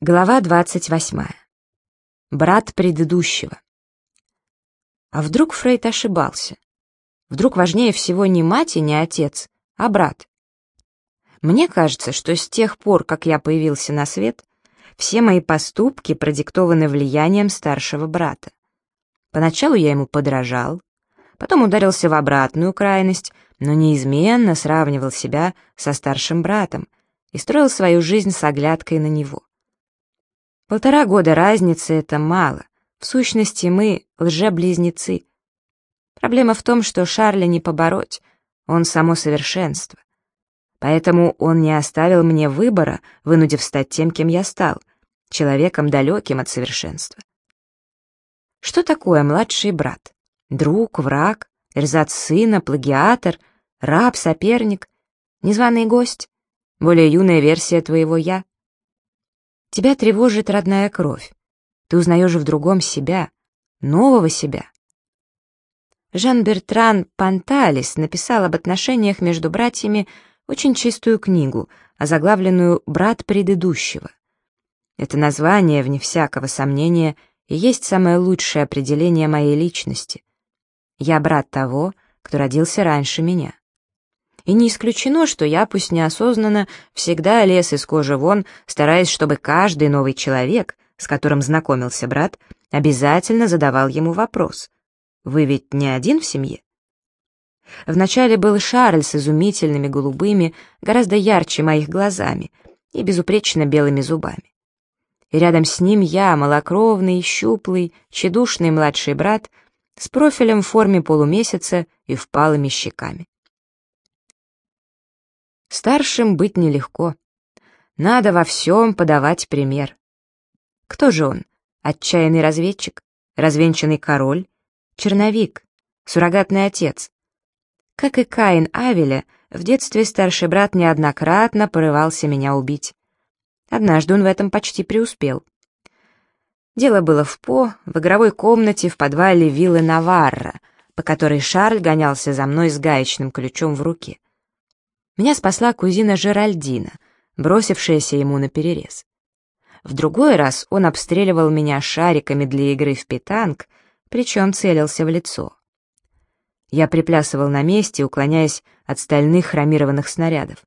Глава 28. Брат предыдущего. А вдруг Фрейд ошибался? Вдруг важнее всего не мать и не отец, а брат? Мне кажется, что с тех пор, как я появился на свет, все мои поступки продиктованы влиянием старшего брата. Поначалу я ему подражал, потом ударился в обратную крайность, но неизменно сравнивал себя со старшим братом и строил свою жизнь с оглядкой на него. Полтора года разницы — это мало. В сущности, мы — лже-близнецы. Проблема в том, что Шарля не побороть, он само совершенство. Поэтому он не оставил мне выбора, вынудив стать тем, кем я стал, человеком далеким от совершенства. Что такое младший брат? Друг, враг, эрзац сына, плагиатор, раб, соперник, незваный гость, более юная версия твоего «я». Тебя тревожит родная кровь. Ты узнаешь в другом себя, нового себя. Жан-Бертран Панталис написал об отношениях между братьями очень чистую книгу, озаглавленную «Брат предыдущего». Это название, вне всякого сомнения, и есть самое лучшее определение моей личности. Я брат того, кто родился раньше меня. И не исключено, что я, пусть неосознанно, всегда лез из кожи вон, стараясь, чтобы каждый новый человек, с которым знакомился брат, обязательно задавал ему вопрос. «Вы ведь не один в семье?» Вначале был Шарль с изумительными голубыми, гораздо ярче моих глазами и безупречно белыми зубами. И рядом с ним я, малокровный, щуплый, тщедушный младший брат, с профилем в форме полумесяца и впалыми щеками. Старшим быть нелегко. Надо во всем подавать пример. Кто же он? Отчаянный разведчик? Развенчанный король? Черновик? Суррогатный отец? Как и Каин Авеля, в детстве старший брат неоднократно порывался меня убить. Однажды он в этом почти преуспел. Дело было в По, в игровой комнате в подвале виллы Наварра, по которой Шарль гонялся за мной с гаечным ключом в руке. Меня спасла кузина Жеральдина, бросившаяся ему на перерез. В другой раз он обстреливал меня шариками для игры в питанг, причем целился в лицо. Я приплясывал на месте, уклоняясь от стальных хромированных снарядов.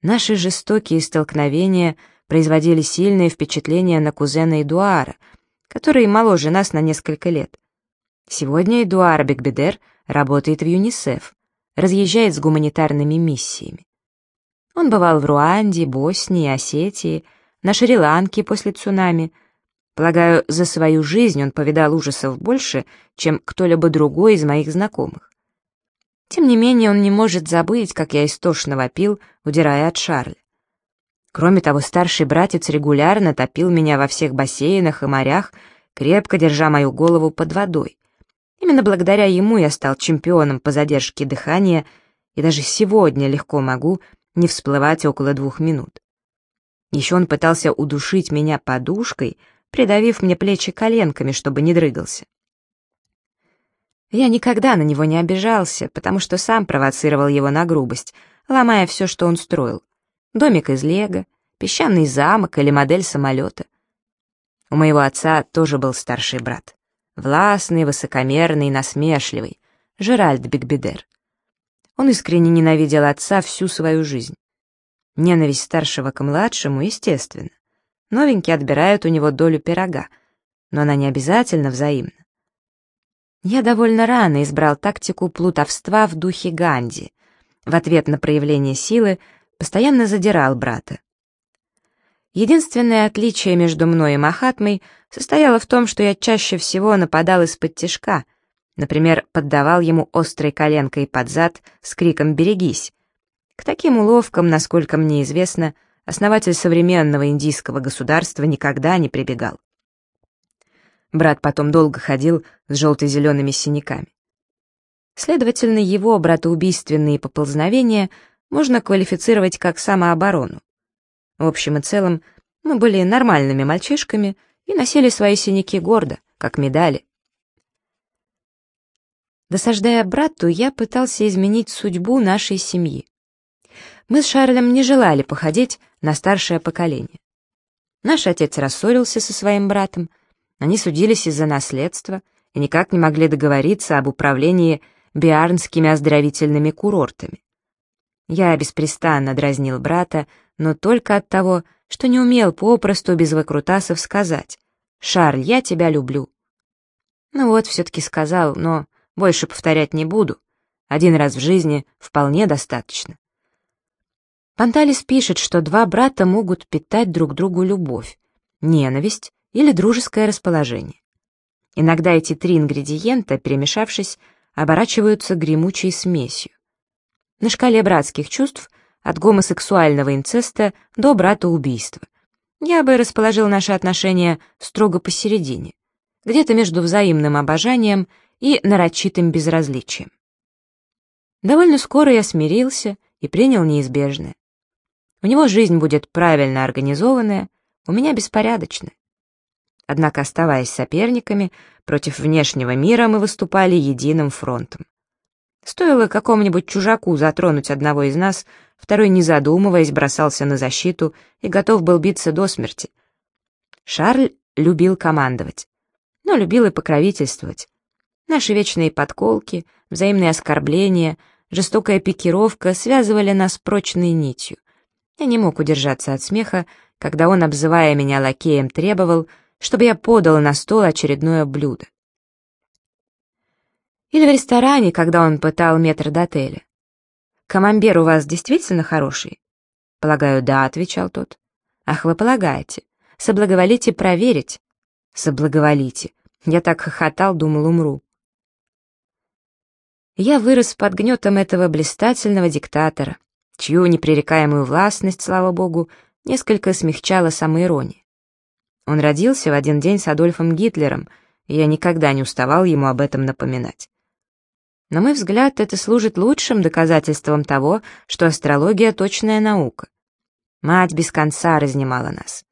Наши жестокие столкновения производили сильное впечатление на кузена Эдуара, который моложе нас на несколько лет. Сегодня Эдуар Бекбедер работает в ЮНИСЕФ, разъезжает с гуманитарными миссиями. Он бывал в Руанде, Боснии, Осетии, на Шри-Ланке после цунами. Полагаю, за свою жизнь он повидал ужасов больше, чем кто-либо другой из моих знакомых. Тем не менее, он не может забыть, как я истошно вопил, удирая от Шарля. Кроме того, старший братец регулярно топил меня во всех бассейнах и морях, крепко держа мою голову под водой. Именно благодаря ему я стал чемпионом по задержке дыхания и даже сегодня легко могу не всплывать около двух минут. Еще он пытался удушить меня подушкой, придавив мне плечи коленками, чтобы не дрыгался. Я никогда на него не обижался, потому что сам провоцировал его на грубость, ломая все, что он строил. Домик из лего, песчаный замок или модель самолета. У моего отца тоже был старший брат. Властный, высокомерный, насмешливый. Жеральд Бигбедер. Он искренне ненавидел отца всю свою жизнь. Ненависть старшего к младшему, естественно. Новенькие отбирают у него долю пирога, но она не обязательно взаимна. Я довольно рано избрал тактику плутовства в духе Ганди. В ответ на проявление силы постоянно задирал брата. Единственное отличие между мной и Махатмой состояло в том, что я чаще всего нападал из-под тишка, например, поддавал ему острой коленкой под зад с криком «Берегись!». К таким уловкам, насколько мне известно, основатель современного индийского государства никогда не прибегал. Брат потом долго ходил с желто-зелеными синяками. Следовательно, его братоубийственные поползновения можно квалифицировать как самооборону. В общем и целом, мы были нормальными мальчишками и носили свои синяки гордо, как медали. Досаждая брату, я пытался изменить судьбу нашей семьи. Мы с Шарлем не желали походить на старшее поколение. Наш отец рассорился со своим братом, они судились из-за наследства и никак не могли договориться об управлении биарнскими оздоровительными курортами. Я беспрестанно дразнил брата, но только от того, что не умел попросту без выкрутасов сказать «Шарль, я тебя люблю». Ну вот, все-таки сказал, но больше повторять не буду. Один раз в жизни вполне достаточно. Панталис пишет, что два брата могут питать друг другу любовь, ненависть или дружеское расположение. Иногда эти три ингредиента, перемешавшись, оборачиваются гремучей смесью. На шкале братских чувств от гомосексуального инцеста до братоубийства. Я бы расположил наши отношения строго посередине, где-то между взаимным обожанием и нарочитым безразличием. Довольно скоро я смирился и принял неизбежное. У него жизнь будет правильно организованная, у меня беспорядочная. Однако, оставаясь соперниками, против внешнего мира мы выступали единым фронтом. Стоило какому-нибудь чужаку затронуть одного из нас, второй, не задумываясь, бросался на защиту и готов был биться до смерти. Шарль любил командовать, но любил и покровительствовать. Наши вечные подколки, взаимные оскорбления, жестокая пикировка связывали нас прочной нитью. Я не мог удержаться от смеха, когда он, обзывая меня лакеем, требовал, чтобы я подал на стол очередное блюдо. Или в ресторане, когда он пытал метр до отеля. «Камамбер у вас действительно хороший?» «Полагаю, да», — отвечал тот. «Ах, вы полагаете. Соблаговолите проверить». «Соблаговолите». Я так хохотал, думал, умру. Я вырос под гнетом этого блистательного диктатора, чью непререкаемую властность, слава богу, несколько смягчала самоирония. Он родился в один день с Адольфом Гитлером, и я никогда не уставал ему об этом напоминать. На мой взгляд, это служит лучшим доказательством того, что астрология — точная наука. Мать без конца разнимала нас.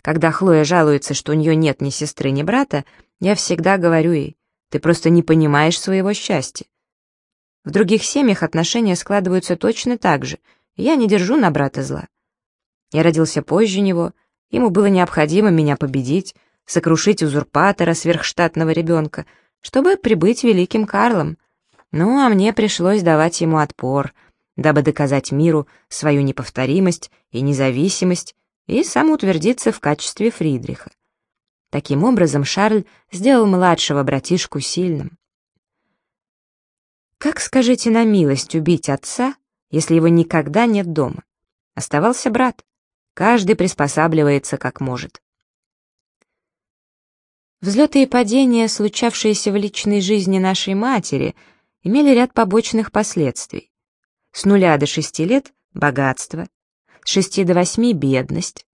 Когда Хлоя жалуется, что у нее нет ни сестры, ни брата, я всегда говорю ей, ты просто не понимаешь своего счастья. В других семьях отношения складываются точно так же, и я не держу на брата зла. Я родился позже него, ему было необходимо меня победить, сокрушить узурпатора, сверхштатного ребенка, чтобы прибыть великим Карлом, ну, а мне пришлось давать ему отпор, дабы доказать миру свою неповторимость и независимость и самоутвердиться в качестве Фридриха. Таким образом, Шарль сделал младшего братишку сильным. Как, скажите на милость, убить отца, если его никогда нет дома? Оставался брат. Каждый приспосабливается как может. Взлеты и падения, случавшиеся в личной жизни нашей матери — имели ряд побочных последствий. С нуля до шести лет – богатство, с шести до восьми – бедность,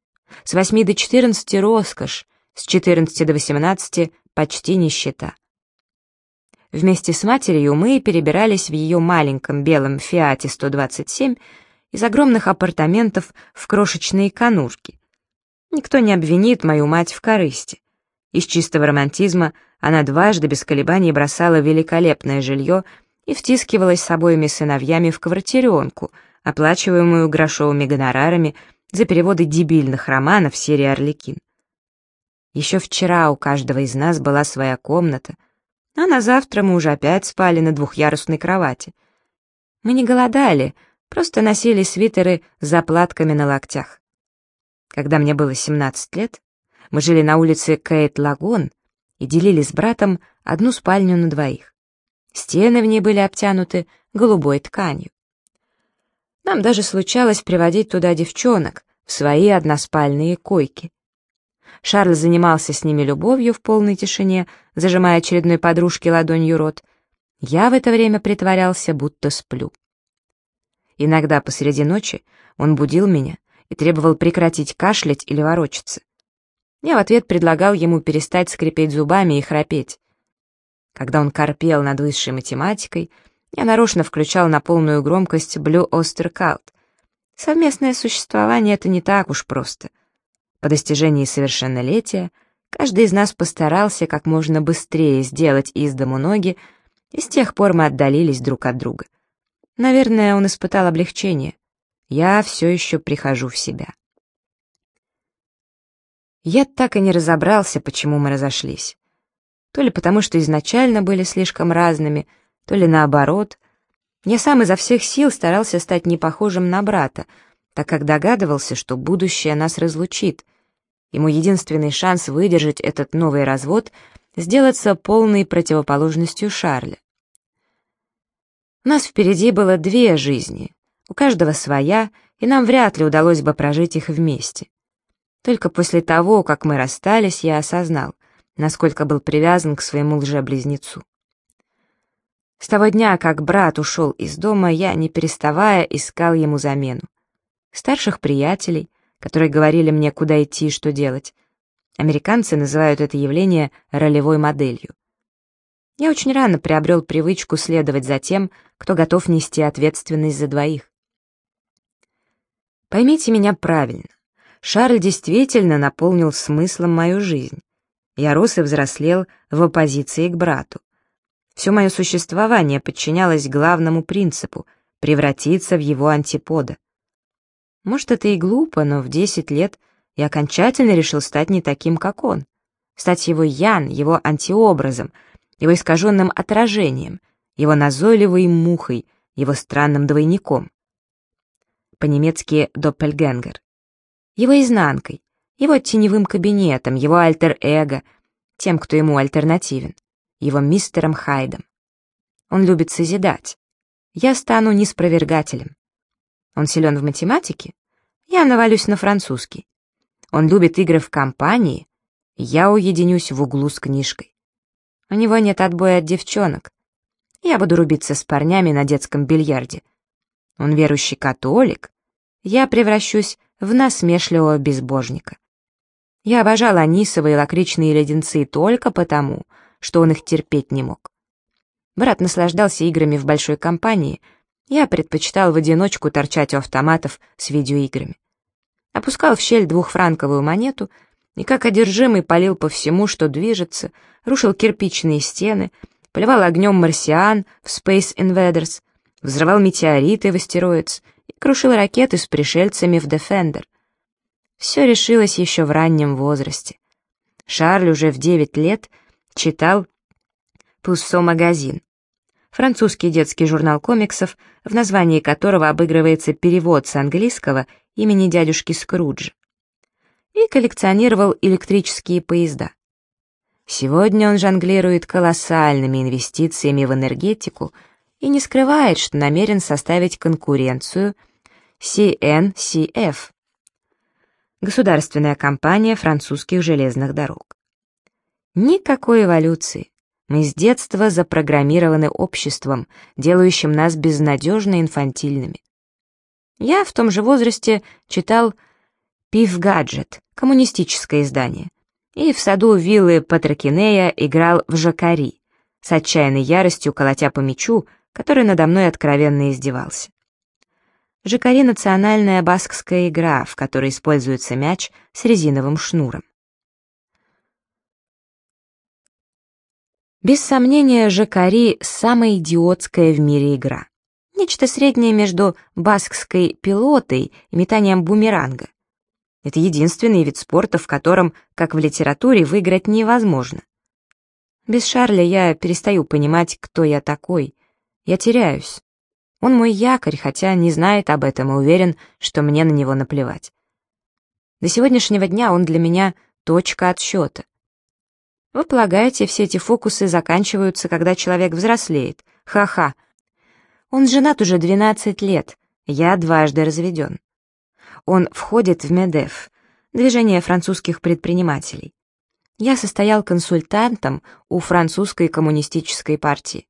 с восьми до четырнадцати – роскошь, с четырнадцати до восемнадцати – почти нищета. Вместе с матерью мы перебирались в ее маленьком белом «Фиате 127» из огромных апартаментов в крошечные конурки. Никто не обвинит мою мать в корысти. Из чистого романтизма она дважды без колебаний бросала великолепное жилье и втискивалась с обоими сыновьями в квартиренку, оплачиваемую грошовыми гонорарами за переводы дебильных романов серии «Орликин». Еще вчера у каждого из нас была своя комната, а на завтра мы уже опять спали на двухъярусной кровати. Мы не голодали, просто носили свитеры с заплатками на локтях. Когда мне было 17 лет, мы жили на улице Кейт-Лагон и делили с братом одну спальню на двоих. Стены в ней были обтянуты голубой тканью. Нам даже случалось приводить туда девчонок в свои односпальные койки. Шарль занимался с ними любовью в полной тишине, зажимая очередной подружке ладонью рот. Я в это время притворялся, будто сплю. Иногда посреди ночи он будил меня и требовал прекратить кашлять или ворочаться. Я в ответ предлагал ему перестать скрипеть зубами и храпеть. Когда он корпел над высшей математикой, я нарочно включал на полную громкость Blue Ostercult. Совместное существование — это не так уж просто. По достижении совершеннолетия каждый из нас постарался как можно быстрее сделать из дому ноги, и с тех пор мы отдалились друг от друга. Наверное, он испытал облегчение. Я все еще прихожу в себя. Я так и не разобрался, почему мы разошлись. То ли потому, что изначально были слишком разными, то ли наоборот. Я сам изо всех сил старался стать не похожим на брата, так как догадывался, что будущее нас разлучит. Ему единственный шанс выдержать этот новый развод — сделаться полной противоположностью Шарля. У нас впереди было две жизни, у каждого своя, и нам вряд ли удалось бы прожить их вместе. Только после того, как мы расстались, я осознал, насколько был привязан к своему лже-близнецу. С того дня, как брат ушел из дома, я, не переставая, искал ему замену. Старших приятелей, которые говорили мне, куда идти и что делать. Американцы называют это явление ролевой моделью. Я очень рано приобрел привычку следовать за тем, кто готов нести ответственность за двоих. Поймите меня правильно. Шарль действительно наполнил смыслом мою жизнь. Я рос и взрослел в оппозиции к брату. Все мое существование подчинялось главному принципу — превратиться в его антипода. Может, это и глупо, но в 10 лет я окончательно решил стать не таким, как он. Стать его Ян, его антиобразом — его искаженным отражением, его назойливой мухой, его странным двойником. По-немецки «доппельгенгер». Его изнанкой, его теневым кабинетом, его альтер-эго, тем, кто ему альтернативен, его мистером Хайдом. Он любит созидать. Я стану неспровергателем. Он силен в математике? Я навалюсь на французский. Он любит игры в компании? Я уединюсь в углу с книжкой. У него нет отбоя от девчонок. Я буду рубиться с парнями на детском бильярде. Он верующий католик. Я превращусь в насмешливого безбожника. Я обожал анисовые лакричные леденцы только потому, что он их терпеть не мог. Брат наслаждался играми в большой компании, я предпочитал в одиночку торчать у автоматов с видеоиграми. Опускал в щель двухфранковую монету и как одержимый палил по всему, что движется, рушил кирпичные стены, поливал огнем марсиан в Space Invaders, взрывал метеориты в астероидс крушил ракеты с пришельцами в Defender. Все решилось еще в раннем возрасте. Шарль уже в 9 лет читал «Пуссо магазин», французский детский журнал комиксов, в названии которого обыгрывается перевод с английского имени дядюшки Скруджа и коллекционировал электрические поезда. Сегодня он жонглирует колоссальными инвестициями в энергетику и не скрывает, что намерен составить конкуренцию CNCF, государственная компания французских железных дорог. Никакой эволюции. Мы с детства запрограммированы обществом, делающим нас безнадежно инфантильными. Я в том же возрасте читал «Пиф Гаджет», коммунистическое издание, и в саду виллы Патрокинея играл в жакари, с отчаянной яростью колотя по мячу, который надо мной откровенно издевался. Жакари — национальная баскская игра, в которой используется мяч с резиновым шнуром. Без сомнения, Жакари — самая идиотская в мире игра. Нечто среднее между баскской пилотой и метанием бумеранга. Это единственный вид спорта, в котором, как в литературе, выиграть невозможно. Без Шарля я перестаю понимать, кто я такой. Я теряюсь. Он мой якорь, хотя не знает об этом и уверен, что мне на него наплевать. До сегодняшнего дня он для меня точка отсчета. Вы полагаете, все эти фокусы заканчиваются, когда человек взрослеет? Ха-ха. Он женат уже 12 лет, я дважды разведен. Он входит в МЕДЕФ, движение французских предпринимателей. Я состоял консультантом у французской коммунистической партии.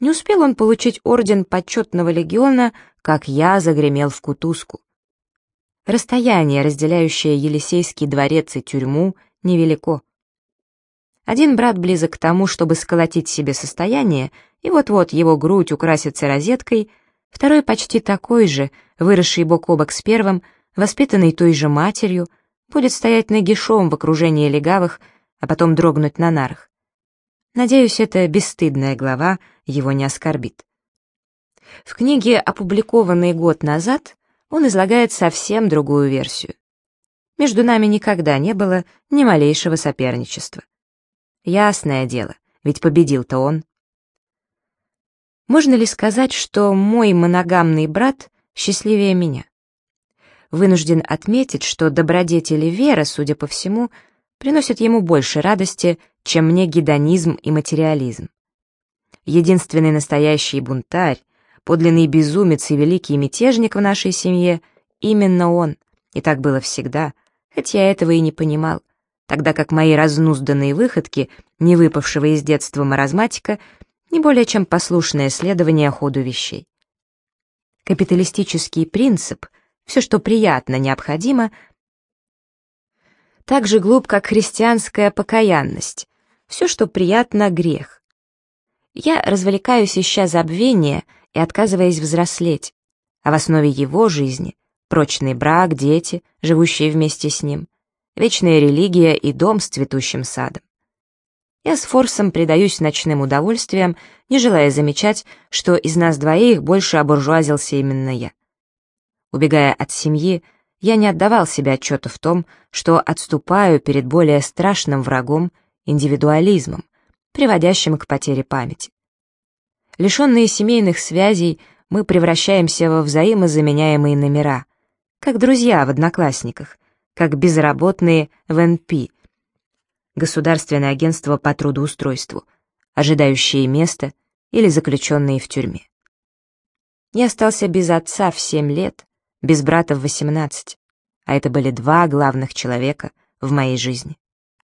Не успел он получить орден почетного легиона, как я загремел в кутузку. Расстояние, разделяющее Елисейский дворец и тюрьму, невелико. Один брат близок к тому, чтобы сколотить себе состояние, и вот-вот его грудь украсится розеткой, Второй почти такой же, выросший бок о бок с первым, воспитанный той же матерью, будет стоять нагишом в окружении легавых, а потом дрогнуть на нарах. Надеюсь, эта бесстыдная глава его не оскорбит. В книге, опубликованной год назад, он излагает совсем другую версию. Между нами никогда не было ни малейшего соперничества. Ясное дело, ведь победил-то он. Можно ли сказать, что мой моногамный брат счастливее меня? Вынужден отметить, что добродетели Вера, судя по всему, приносят ему больше радости, чем мне гедонизм и материализм. Единственный настоящий бунтарь, подлинный безумец и великий мятежник в нашей семье — именно он, и так было всегда, хотя я этого и не понимал, тогда как мои разнузданные выходки, не выпавшего из детства маразматика, не более чем послушное следование ходу вещей. Капиталистический принцип — все, что приятно, необходимо — так же глуп, как христианская покаянность. Все, что приятно, грех. Я развлекаюсь, ища забвения и отказываясь взрослеть, а в основе его жизни — прочный брак, дети, живущие вместе с ним, вечная религия и дом с цветущим садом. Я с форсом предаюсь ночным удовольствиям, не желая замечать, что из нас двоих больше обуржуазился именно я. Убегая от семьи, я не отдавал себе отчета в том, что отступаю перед более страшным врагом — индивидуализмом, приводящим к потере памяти. Лишенные семейных связей, мы превращаемся во взаимозаменяемые номера, как друзья в одноклассниках, как безработные в НП, Государственное агентство по трудоустройству, ожидающие места или заключенные в тюрьме. Я остался без отца в семь лет, без брата в 18, а это были два главных человека в моей жизни.